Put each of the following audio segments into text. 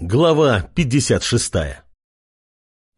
Глава 56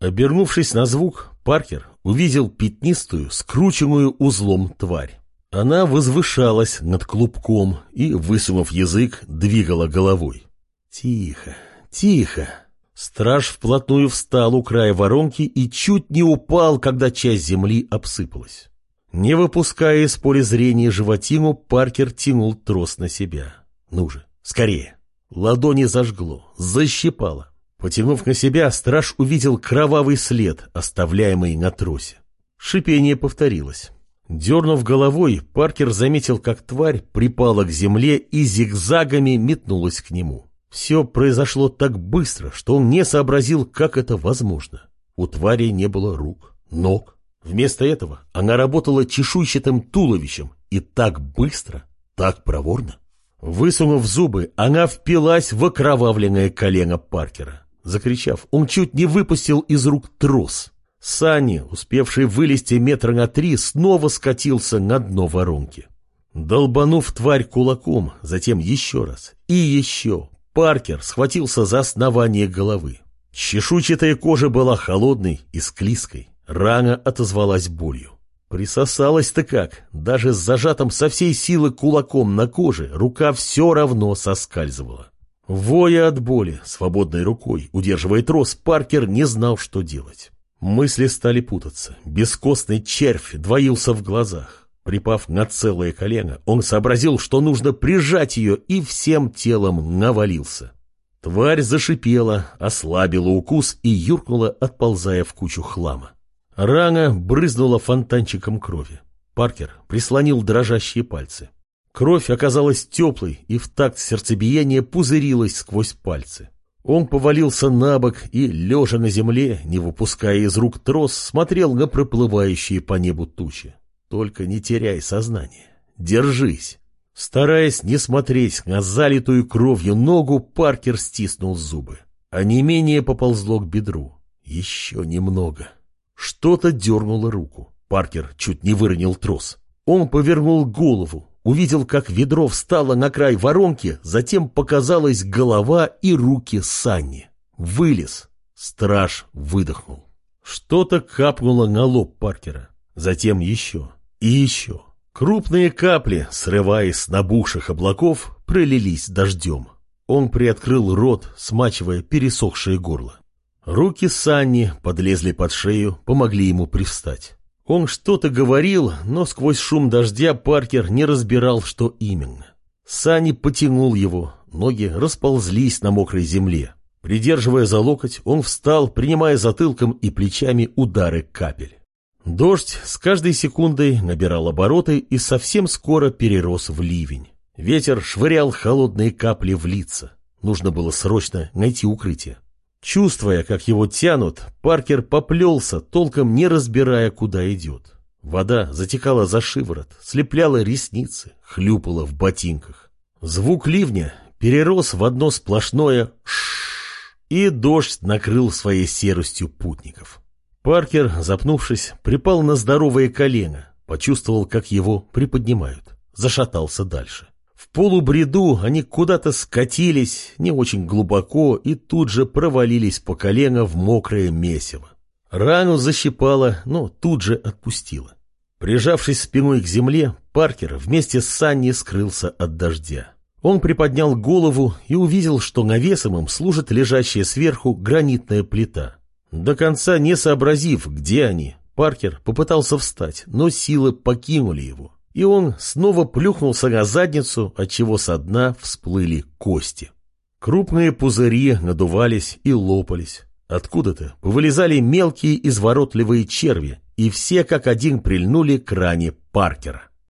Обернувшись на звук, Паркер увидел пятнистую, скрученную узлом тварь. Она возвышалась над клубком и, высунув язык, двигала головой. Тихо, тихо. Страж вплотную встал у края воронки и чуть не упал, когда часть земли обсыпалась. Не выпуская из поля зрения животину, Паркер тянул трос на себя. Ну же, скорее. Ладони зажгло, защипало. Потянув на себя, страж увидел кровавый след, оставляемый на тросе. Шипение повторилось. Дернув головой, Паркер заметил, как тварь припала к земле и зигзагами метнулась к нему. Все произошло так быстро, что он не сообразил, как это возможно. У твари не было рук, ног. Вместо этого она работала чешуйчатым туловищем и так быстро, так проворно. Высунув зубы, она впилась в окровавленное колено Паркера. Закричав, он чуть не выпустил из рук трос. Сани, успевший вылезти метра на три, снова скатился на дно воронки. Долбанув тварь кулаком, затем еще раз и еще, Паркер схватился за основание головы. Чешуйчатая кожа была холодной и склизкой. Рана отозвалась болью. Присосалась-то как, даже с зажатым со всей силы кулаком на коже рука все равно соскальзывала. Воя от боли, свободной рукой, удерживая трос, Паркер не знал, что делать. Мысли стали путаться. Бескостный червь двоился в глазах. Припав на целое колено, он сообразил, что нужно прижать ее, и всем телом навалился. Тварь зашипела, ослабила укус и юркнула, отползая в кучу хлама. Рана брызнула фонтанчиком крови. Паркер прислонил дрожащие пальцы. Кровь оказалась теплой и в такт сердцебиения пузырилась сквозь пальцы. Он повалился на бок и, лежа на земле, не выпуская из рук трос, смотрел на проплывающие по небу тучи. Только не теряй сознание. Держись. Стараясь не смотреть на залитую кровью ногу, Паркер стиснул зубы. А не менее поползло к бедру. Еще немного. Что-то дернуло руку. Паркер чуть не выронил трос. Он повернул голову, увидел, как ведро встало на край воронки, затем показалась голова и руки Санни. Вылез. Страж выдохнул. Что-то капнуло на лоб Паркера. Затем еще. И еще. Крупные капли, срываясь с набухших облаков, пролились дождем. Он приоткрыл рот, смачивая пересохшее горло. Руки Санни подлезли под шею, помогли ему привстать. Он что-то говорил, но сквозь шум дождя Паркер не разбирал, что именно. Санни потянул его, ноги расползлись на мокрой земле. Придерживая за локоть, он встал, принимая затылком и плечами удары капель. Дождь с каждой секундой набирал обороты и совсем скоро перерос в ливень. Ветер швырял холодные капли в лица. Нужно было срочно найти укрытие. Чувствуя, как его тянут, Паркер поплелся, толком не разбирая, куда идет. Вода затекала за шиворот, слепляла ресницы, хлюпала в ботинках. Звук ливня перерос в одно сплошное «шшш», и дождь накрыл своей серостью путников. Паркер, запнувшись, припал на здоровое колено, почувствовал, как его приподнимают, зашатался дальше. В полубреду они куда-то скатились не очень глубоко и тут же провалились по колено в мокрое месиво. Рану защипало, но тут же отпустило. Прижавшись спиной к земле, Паркер вместе с Санни скрылся от дождя. Он приподнял голову и увидел, что навесом им служит лежащая сверху гранитная плита. До конца не сообразив, где они, Паркер попытался встать, но силы покинули его и он снова плюхнулся на задницу, отчего со дна всплыли кости. Крупные пузыри надувались и лопались. Откуда-то повылезали мелкие изворотливые черви, и все как один прильнули к ране Паркера.